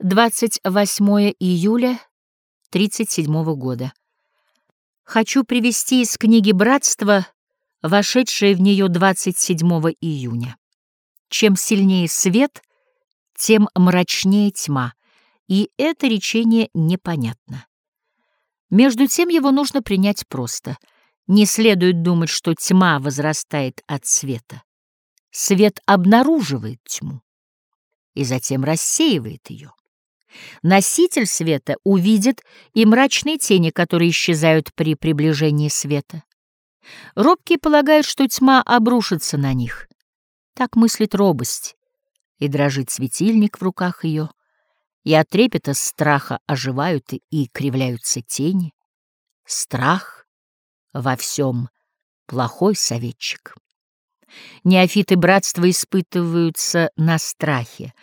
28 июля 37 года. Хочу привести из книги «Братство», вошедшее в нее 27 июня. Чем сильнее свет, тем мрачнее тьма, и это речение непонятно. Между тем его нужно принять просто. Не следует думать, что тьма возрастает от света. Свет обнаруживает тьму и затем рассеивает ее. Носитель света увидит и мрачные тени, которые исчезают при приближении света. Робкие полагают, что тьма обрушится на них. Так мыслит робость, и дрожит светильник в руках ее, и от трепета страха оживают и кривляются тени. Страх во всем плохой советчик. Неофиты братства испытываются на страхе,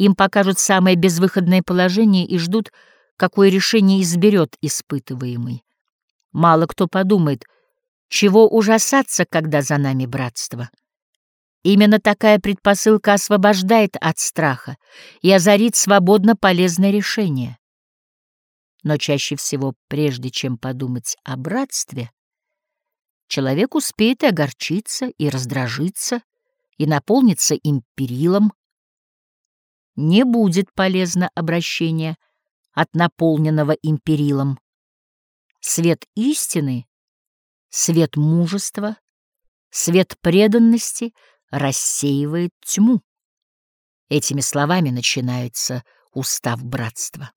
им покажут самое безвыходное положение и ждут, какое решение изберет испытываемый. Мало кто подумает, чего ужасаться, когда за нами братство. Именно такая предпосылка освобождает от страха и озарит свободно полезное решение. Но чаще всего, прежде чем подумать о братстве, человек успеет и огорчиться, и раздражиться, и наполниться империлом, не будет полезно обращение от наполненного империлом. Свет истины, свет мужества, свет преданности рассеивает тьму. Этими словами начинается устав братства.